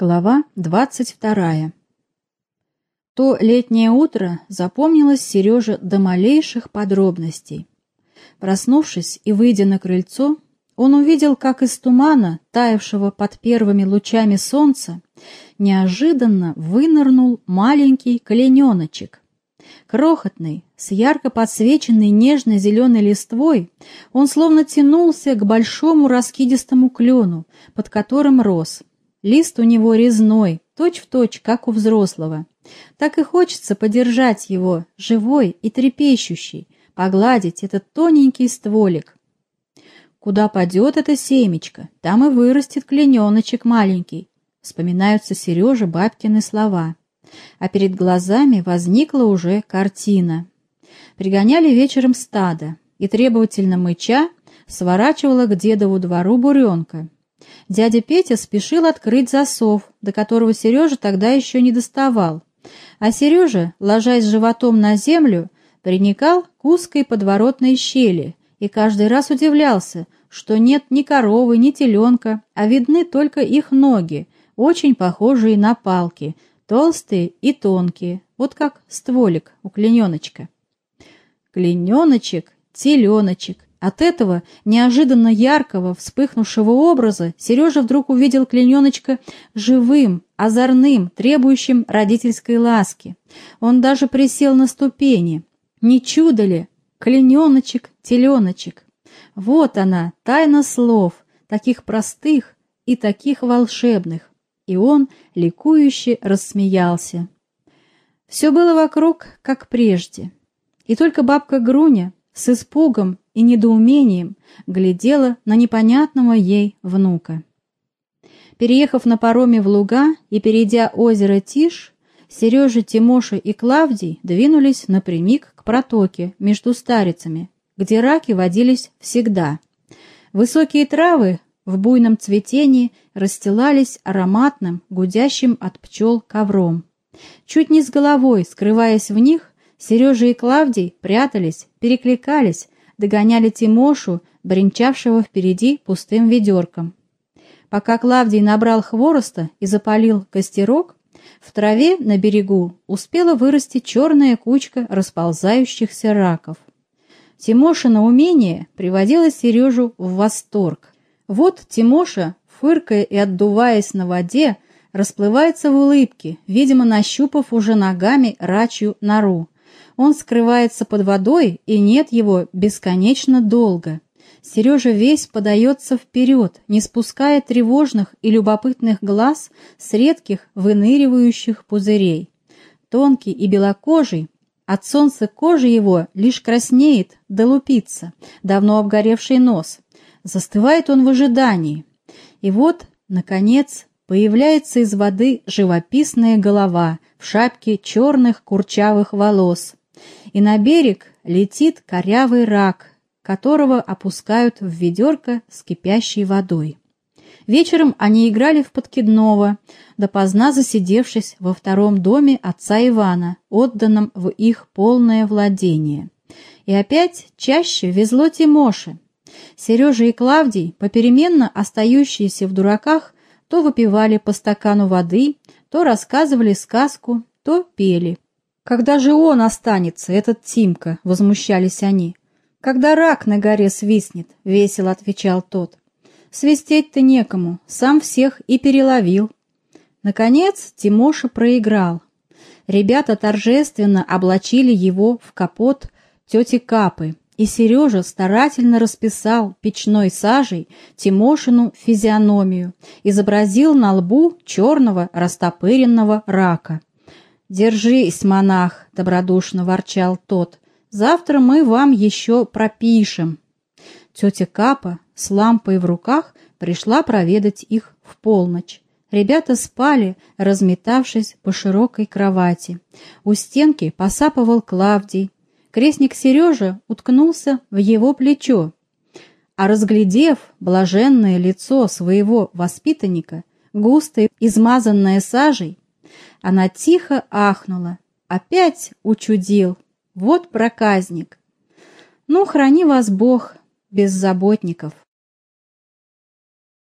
Глава двадцать вторая. То летнее утро запомнилось Сереже до малейших подробностей. Проснувшись и выйдя на крыльцо, он увидел, как из тумана, таявшего под первыми лучами солнца, неожиданно вынырнул маленький колененочек. Крохотный, с ярко подсвеченной нежно-зеленой листвой, он словно тянулся к большому раскидистому клену, под которым рос — Лист у него резной, точь-в-точь, точь, как у взрослого. Так и хочется подержать его, живой и трепещущий, погладить этот тоненький стволик. Куда падет это семечко, там и вырастет клененочек маленький. Вспоминаются Сереже бабкины слова. А перед глазами возникла уже картина. Пригоняли вечером стадо, и требовательно мыча сворачивала к дедову двору буренка. Дядя Петя спешил открыть засов, до которого Сережа тогда еще не доставал. А Сережа, ложась животом на землю, приникал к узкой подворотной щели и каждый раз удивлялся, что нет ни коровы, ни теленка, а видны только их ноги, очень похожие на палки, толстые и тонкие, вот как стволик у клененочка. Клененочек, теленочек, от этого неожиданно яркого, вспыхнувшего образа Сережа вдруг увидел клененочка живым, озорным, требующим родительской ласки. Он даже присел на ступени. Не чудо ли? Клененочек, теленочек. Вот она, тайна слов, таких простых и таких волшебных. И он ликующе рассмеялся. Все было вокруг, как прежде. И только бабка Груня с испугом и недоумением глядела на непонятного ей внука. Переехав на пароме в луга и перейдя озеро Тиш, Сережа, Тимоша и Клавдий двинулись напрямик к протоке между старицами, где раки водились всегда. Высокие травы в буйном цветении расстилались ароматным, гудящим от пчел ковром. Чуть не с головой, скрываясь в них, Сережа и Клавдий прятались, перекликались, догоняли Тимошу, бренчавшего впереди пустым ведерком. Пока Клавдий набрал хвороста и запалил костерок, в траве на берегу успела вырасти черная кучка расползающихся раков. Тимошина умение приводило Сережу в восторг. Вот Тимоша, фыркая и отдуваясь на воде, расплывается в улыбке, видимо, нащупав уже ногами рачью нору, он скрывается под водой, и нет его бесконечно долго. Сережа весь подается вперед, не спуская тревожных и любопытных глаз с редких выныривающих пузырей. Тонкий и белокожий, от солнца кожи его лишь краснеет да лупится, давно обгоревший нос. Застывает он в ожидании. И вот, наконец, появляется из воды живописная голова в шапке черных курчавых волос, и на берег летит корявый рак, которого опускают в ведерко с кипящей водой. Вечером они играли в подкидного, допоздна засидевшись во втором доме отца Ивана, отданном в их полное владение. И опять чаще везло Тимоше. Сережа и Клавдий, попеременно остающиеся в дураках, то выпивали по стакану воды, то рассказывали сказку, то пели. «Когда же он останется, этот Тимка?» — возмущались они. «Когда рак на горе свистнет», — весело отвечал тот. «Свистеть-то некому, сам всех и переловил». Наконец Тимоша проиграл. Ребята торжественно облачили его в капот тети Капы, и Сережа старательно расписал печной сажей Тимошину физиономию, изобразил на лбу черного растопыренного рака. «Держись, монах!» — добродушно ворчал тот. «Завтра мы вам еще пропишем». Тетя Капа с лампой в руках пришла проведать их в полночь. Ребята спали, разметавшись по широкой кровати. У стенки посапывал Клавдий. Крестник Сережа уткнулся в его плечо. А разглядев блаженное лицо своего воспитанника, густо измазанное сажей, она тихо ахнула. Опять учудил. Вот проказник. Ну, храни вас Бог, беззаботников.